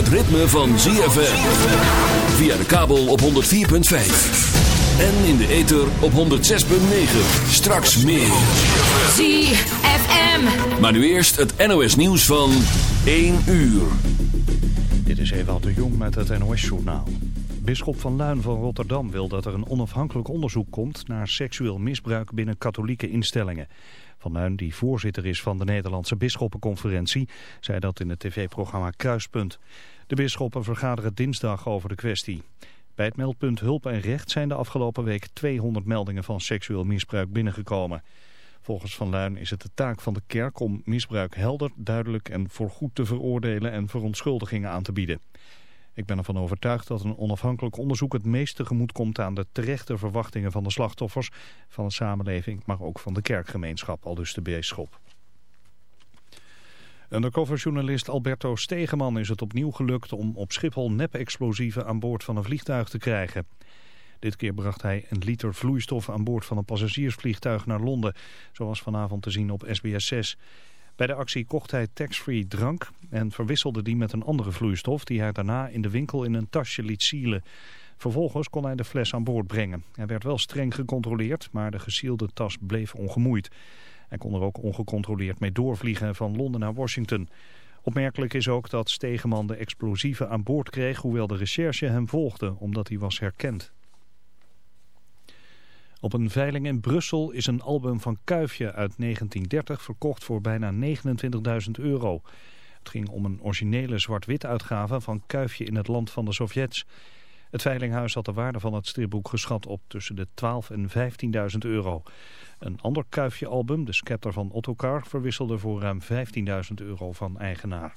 Het ritme van ZFM. Via de kabel op 104.5. En in de ether op 106.9. Straks meer. ZFM. Maar nu eerst het NOS nieuws van 1 uur. Dit is Ewald de Jong met het NOS-journaal. Bisschop van Luin van Rotterdam wil dat er een onafhankelijk onderzoek komt naar seksueel misbruik binnen katholieke instellingen. Van Luin, die voorzitter is van de Nederlandse Bisschoppenconferentie, zei dat in het tv-programma Kruispunt. De bisschoppen vergaderen dinsdag over de kwestie. Bij het meldpunt Hulp en Recht zijn de afgelopen week 200 meldingen van seksueel misbruik binnengekomen. Volgens Van Luin is het de taak van de kerk om misbruik helder, duidelijk en voorgoed te veroordelen en verontschuldigingen aan te bieden. Ik ben ervan overtuigd dat een onafhankelijk onderzoek het meest tegemoet komt aan de terechte verwachtingen van de slachtoffers, van de samenleving, maar ook van de kerkgemeenschap, al dus de bisschop. Undercoverjournalist Alberto Stegeman is het opnieuw gelukt om op Schiphol nep-explosieven aan boord van een vliegtuig te krijgen. Dit keer bracht hij een liter vloeistof aan boord van een passagiersvliegtuig naar Londen, zoals vanavond te zien op SBS 6. Bij de actie kocht hij tax-free drank en verwisselde die met een andere vloeistof die hij daarna in de winkel in een tasje liet sielen. Vervolgens kon hij de fles aan boord brengen. Hij werd wel streng gecontroleerd, maar de gesielde tas bleef ongemoeid. Hij kon er ook ongecontroleerd mee doorvliegen van Londen naar Washington. Opmerkelijk is ook dat Stegeman de explosieven aan boord kreeg, hoewel de recherche hem volgde, omdat hij was herkend. Op een veiling in Brussel is een album van Kuifje uit 1930 verkocht voor bijna 29.000 euro. Het ging om een originele zwart-wit uitgave van Kuifje in het land van de Sovjets. Het veilinghuis had de waarde van het stripboek geschat op tussen de 12 en 15.000 euro. Een ander Kuifje-album, de Scepter van Ottokar, verwisselde voor ruim 15.000 euro van eigenaar.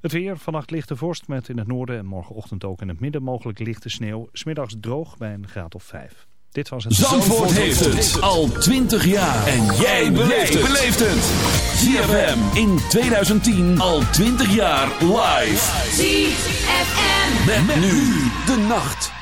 Het weer, vannacht lichte vorst met in het noorden en morgenochtend ook in het midden mogelijk lichte sneeuw. Smiddags droog bij een graad of 5. Dit was het... Zandvoort heeft het al 20 jaar. En jij beleeft het. ZFM in 2010 al 20 jaar live. ZFM. Met, nu de nacht.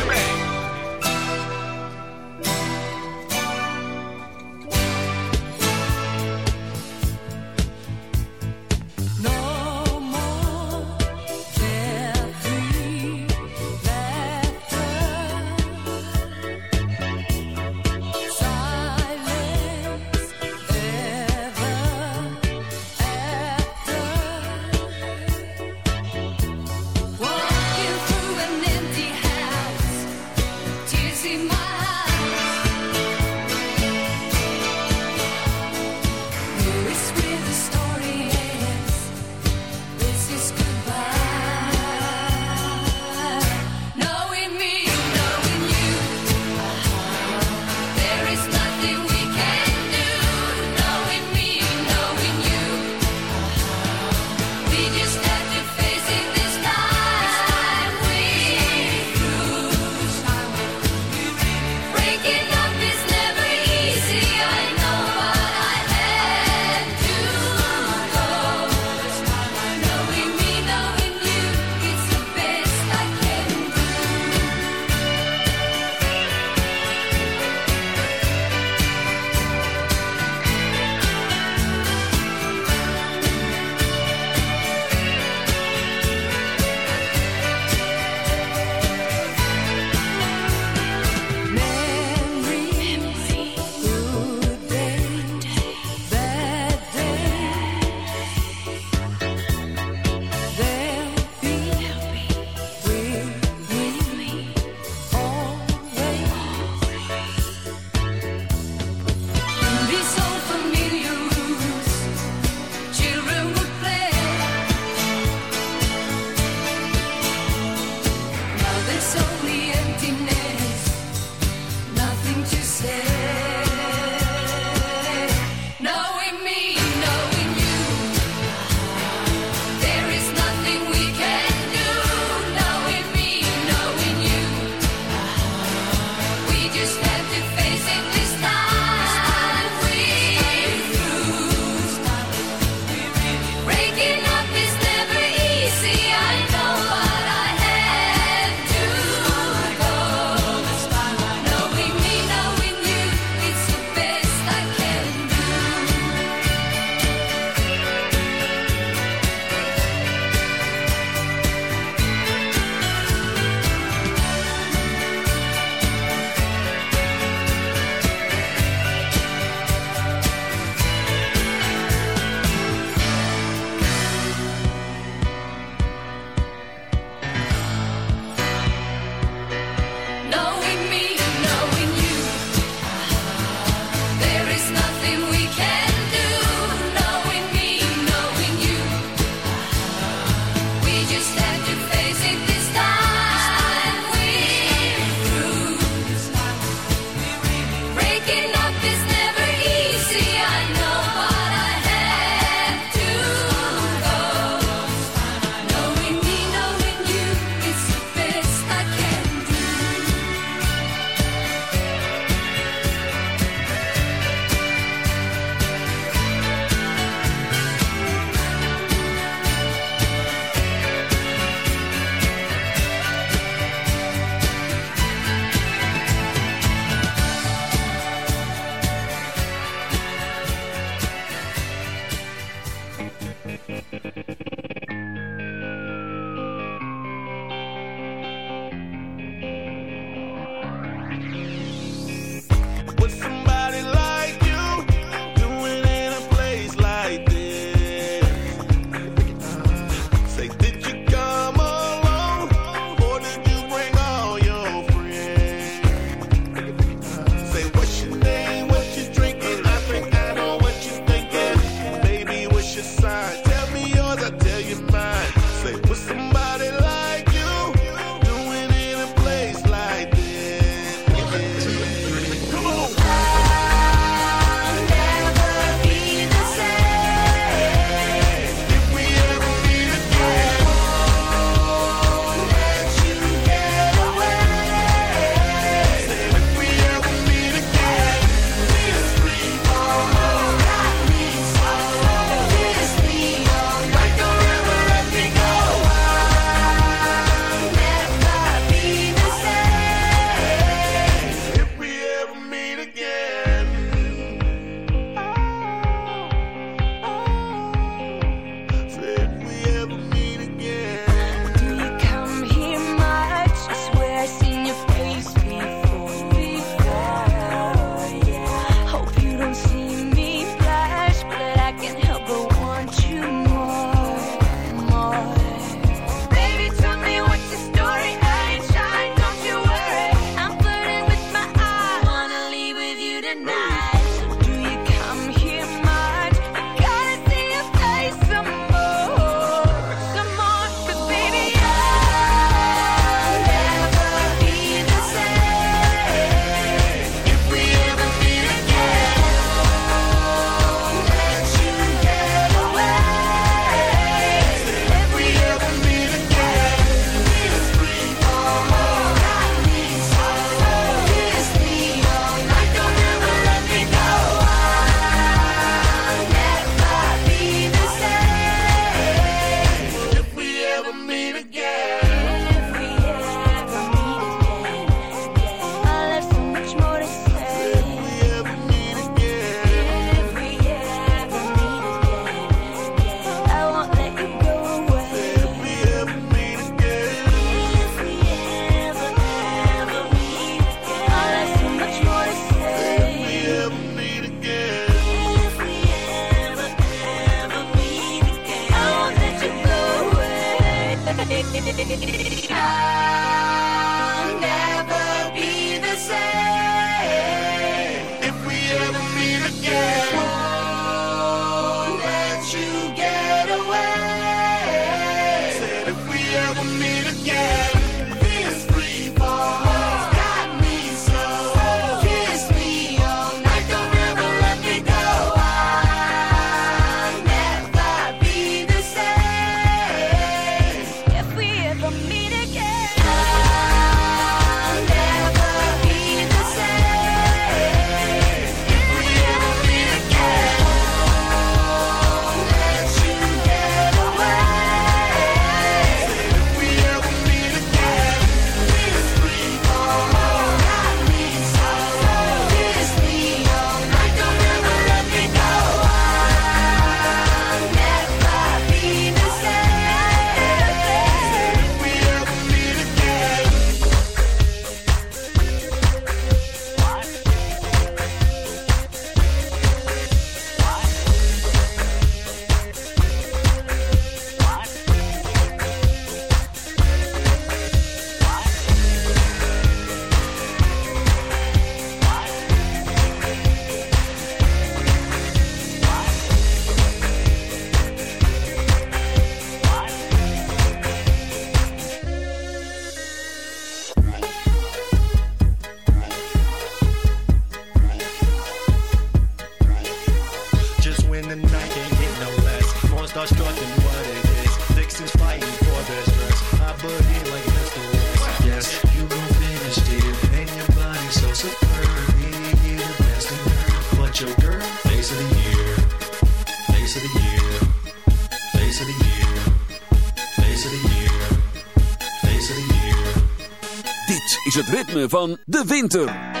Van de winter.